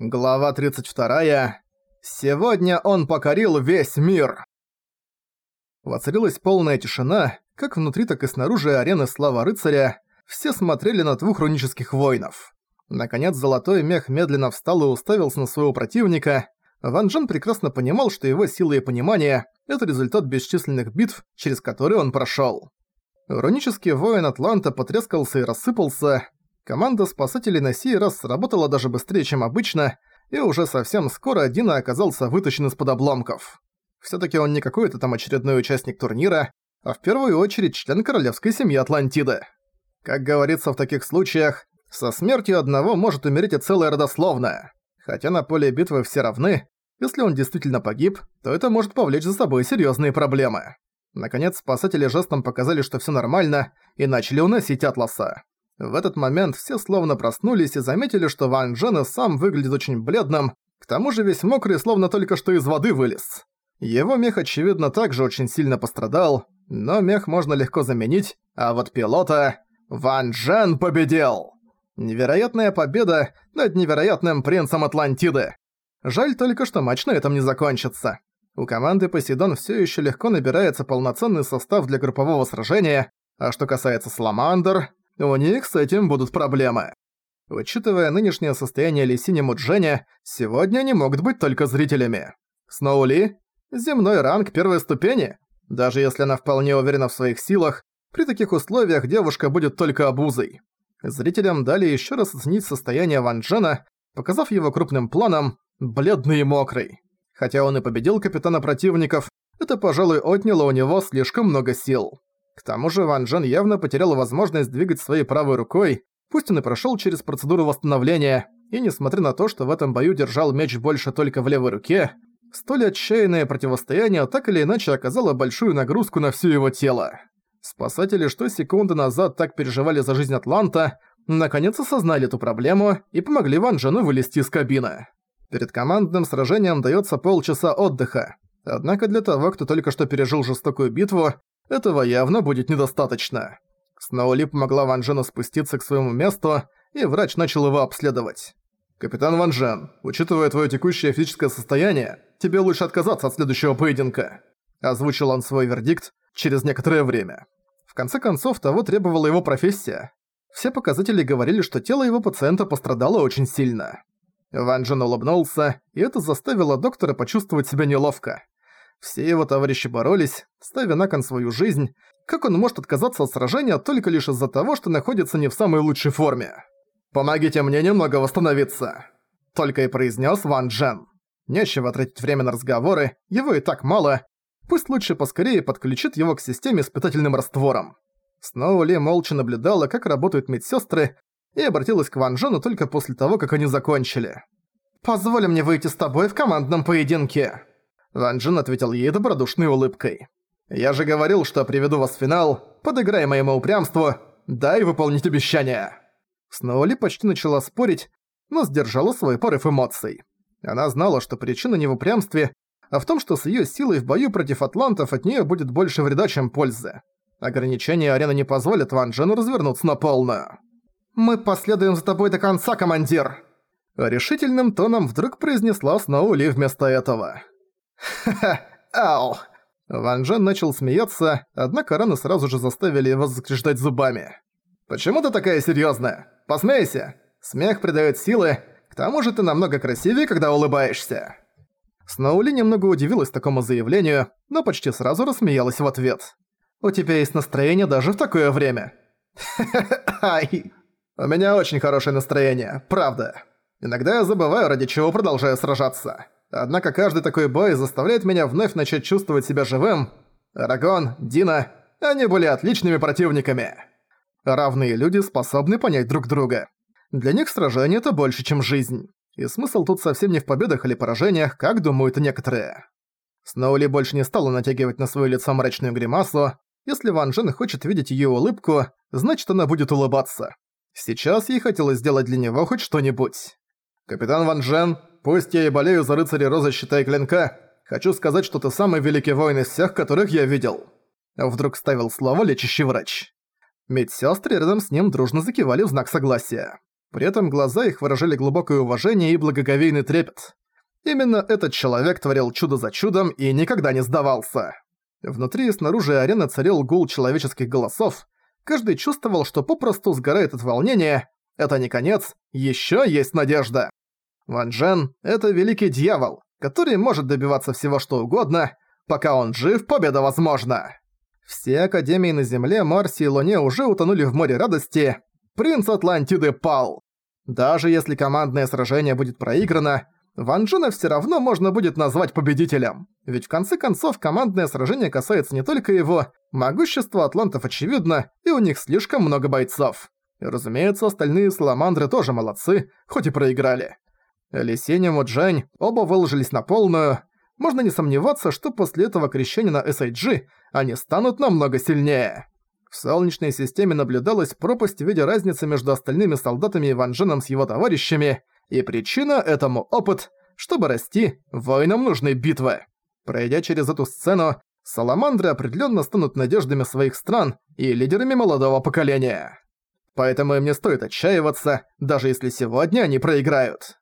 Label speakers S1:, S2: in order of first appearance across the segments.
S1: Глава 32. Сегодня он покорил весь мир. Воцарилась полная тишина, как внутри, так и снаружи арены Слава Рыцаря. Все смотрели на двух рунических воинов. Наконец, золотой мех медленно встал и уставился на своего противника. Ван Джен прекрасно понимал, что его сила и понимание – это результат бесчисленных битв, через которые он прошёл. Рунический воин Атланта потрескался и рассыпался, Команда спасателей на сей раз сработала даже быстрее, чем обычно, и уже совсем скоро Дина оказался вытащен из-под обломков. Всё-таки он не какой-то там очередной участник турнира, а в первую очередь член королевской семьи Атлантиды. Как говорится в таких случаях, со смертью одного может умереть и целая родословная. Хотя на поле битвы все равны, если он действительно погиб, то это может повлечь за собой серьёзные проблемы. Наконец, спасатели жестом показали, что всё нормально, и начали уносить Атласа. В этот момент все словно проснулись и заметили, что Ван Джен и сам выглядит очень бледным, к тому же весь мокрый, словно только что из воды вылез. Его мех, очевидно, также очень сильно пострадал, но мех можно легко заменить, а вот пилота... Ван Джен победил! Невероятная победа над невероятным принцем Атлантиды. Жаль только, что матч на этом не закончится. У команды Посейдон все еще легко набирается полноценный состав для группового сражения, а что касается Саламандр, у них с этим будут проблемы. Учитывая нынешнее состояние Лисини Мудженя, сегодня они могут быть только зрителями. Сноули – земной ранг первой ступени. Даже если она вполне уверена в своих силах, при таких условиях девушка будет только обузой. Зрителям дали еще раз оценить состояние Ван Джена, показав его крупным планом, бледный и мокрый. Хотя он и победил капитана противников, это, пожалуй, отняло у него слишком много сил. К тому же Ван Джен явно потерял возможность двигать своей правой рукой, пусть он и прошёл через процедуру восстановления, и несмотря на то, что в этом бою держал меч больше только в левой руке, столь отчаянное противостояние так или иначе оказало большую нагрузку на всё его тело. Спасатели, что секунды назад так переживали за жизнь Атланта, наконец осознали эту проблему и помогли Ван Джену вылезти из кабины. Перед командным сражением даётся полчаса отдыха. Однако для того, кто только что пережил жестокую битву, этого явно будет недостаточно. Сноули помогла Ван Джену спуститься к своему месту, и врач начал его обследовать. «Капитан Ван Джен, учитывая твое текущее физическое состояние, тебе лучше отказаться от следующего поединка», озвучил он свой вердикт через некоторое время. В конце концов, того требовала его профессия. Все показатели говорили, что тело его пациента пострадало очень сильно. Ван Джен улыбнулся, и это заставило доктора почувствовать себя неловко. Все его товарищи боролись, ставя на кон свою жизнь. Как он может отказаться от сражения только лишь из-за того, что находится не в самой лучшей форме? «Помогите мне немного восстановиться», — только и произнес Ван Джен. Нечего тратить время на разговоры, его и так мало. Пусть лучше поскорее подключит его к системе с питательным раствором. Сноули молча наблюдала, как работают медсестры, и обратилась к Ван Джену только после того, как они закончили. «Позволь мне выйти с тобой в командном поединке», Ван Джин ответил ей добродушной улыбкой. «Я же говорил, что приведу вас в финал. Подыграй моему упрямству. Дай выполнить обещание». Сноули почти начала спорить, но сдержала свой порыв эмоций. Она знала, что причина не в упрямстве, а в том, что с её силой в бою против атлантов от неё будет больше вреда, чем пользы. Ограничения арены не позволят Ван Джену развернуться на полную. «Мы последуем за тобой до конца, командир!» Решительным тоном вдруг произнесла Сноули вместо этого. «Ха-ха! Ау!» Ван Джен начал смеяться, однако раны сразу же заставили его заскреждать зубами. «Почему ты такая серьёзная? Посмейся! Смех придает силы, к тому же ты намного красивее, когда улыбаешься!» Сноули немного удивилась такому заявлению, но почти сразу рассмеялась в ответ. «У тебя есть настроение даже в такое время!» «Ай! У меня очень хорошее настроение, правда. Иногда я забываю, ради чего продолжаю сражаться». Однако каждый такой бой заставляет меня вновь начать чувствовать себя живым. Арагон, Дина, они были отличными противниками. Равные люди способны понять друг друга. Для них сражение это больше, чем жизнь. И смысл тут совсем не в победах или поражениях, как думают некоторые. Сноули больше не стала натягивать на свое лицо мрачную гримасу. Если Ван Джен хочет видеть ее улыбку, значит она будет улыбаться. Сейчас ей хотелось сделать для него хоть что-нибудь. «Капитан Ван Джен, Пусть я и болею за рыцаря Розы Щита и Клинка, хочу сказать, что ты самый великий воин из всех, которых я видел». Вдруг ставил слово лечащий врач. Медсёстры рядом с ним дружно закивали в знак согласия. При этом глаза их выражали глубокое уважение и благоговейный трепет. Именно этот человек творил чудо за чудом и никогда не сдавался. Внутри и снаружи арены царил гул человеческих голосов. Каждый чувствовал, что попросту сгорает от волнения. Это не конец, еще есть надежда. Ван Джен — это великий дьявол, который может добиваться всего что угодно. Пока он жив, победа возможна. Все Академии на Земле, Марсе и Луне уже утонули в море радости. Принц Атлантиды пал. Даже если командное сражение будет проиграно, Ван Джена всё равно можно будет назвать победителем. Ведь в конце концов командное сражение касается не только его, могущество атлантов очевидно, и у них слишком много бойцов. И разумеется, остальные саламандры тоже молодцы, хоть и проиграли. Лисень и Муджань оба выложились на полную. Можно не сомневаться, что после этого крещения на SIG они станут намного сильнее. В Солнечной системе наблюдалась пропасть в виде разницы между остальными солдатами и Ван Дженом с его товарищами, и причина этому опыт. Чтобы расти, воинам нужны битвы. Пройдя через эту сцену, саламандры определенно станут надеждами своих стран и лидерами молодого поколения. Поэтому им не стоит отчаиваться, даже если сегодня они проиграют.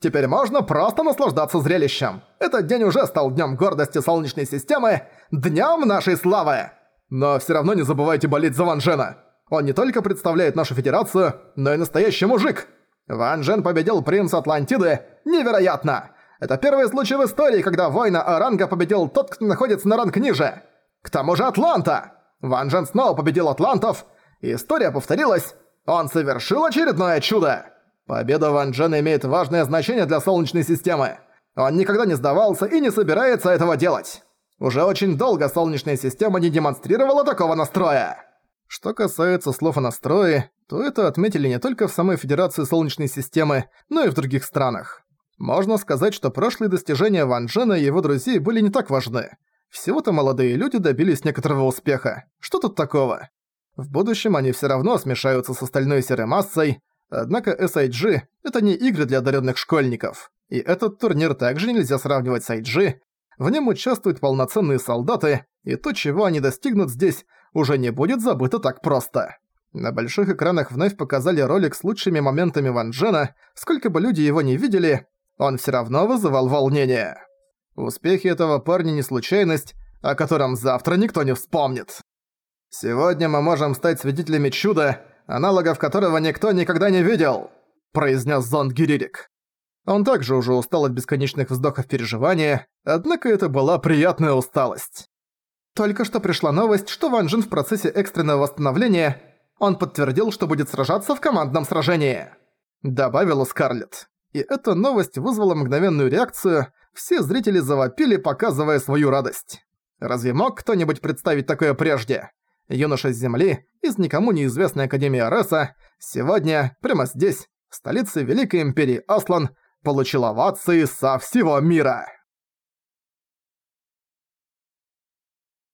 S1: Теперь можно просто наслаждаться зрелищем. Этот день уже стал днем гордости Солнечной системы, днем нашей славы. Но все равно не забывайте болеть за Ван Джена. Он не только представляет нашу федерацию, но и настоящий мужик. Ван Джен победил принца Атлантиды. Невероятно! Это первый случай в истории, когда воина Оранга победил тот, кто находится на ранг ниже. К тому же Атланта! Ван Джен снова победил атлантов. История повторилась. Он совершил очередное чудо. Победа Ван Джена имеет важное значение для Солнечной системы. Он никогда не сдавался и не собирается этого делать. Уже очень долго Солнечная система не демонстрировала такого настроя. Что касается слов о настрое, то это отметили не только в самой Федерации Солнечной системы, но и в других странах. Можно сказать, что прошлые достижения Ван Джена и его друзей были не так важны. Всего-то молодые люди добились некоторого успеха. Что тут такого? В будущем они все равно смешаются с остальной серой массой, однако SIG — это не игры для одаренных школьников. И этот турнир также нельзя сравнивать с IG, в нем участвуют полноценные солдаты, и то, чего они достигнут здесь, уже не будет забыто так просто. На больших экранах вновь показали ролик с лучшими моментами Ван Джена, сколько бы люди его не видели, он все равно вызывал волнение. Успехи этого парня не случайность, о котором завтра никто не вспомнит. «Сегодня мы можем стать свидетелями чуда, аналогов которого никто никогда не видел», произнес Зонд Гиририк. Он также уже устал от бесконечных вздохов переживания, однако это была приятная усталость. Только что пришла новость, что Ван Джин в процессе экстренного восстановления. Он подтвердил, что будет сражаться в командном сражении. Добавила Скарлетт. И эта новость вызвала мгновенную реакцию, все зрители завопили, показывая свою радость. Разве мог кто-нибудь представить такое прежде? Юноша с Земли, из никому неизвестной Академии Ареса, сегодня, прямо здесь, в столице Великой Империи Аслан, получил овации со всего мира.